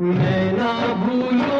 मैं ना भूलू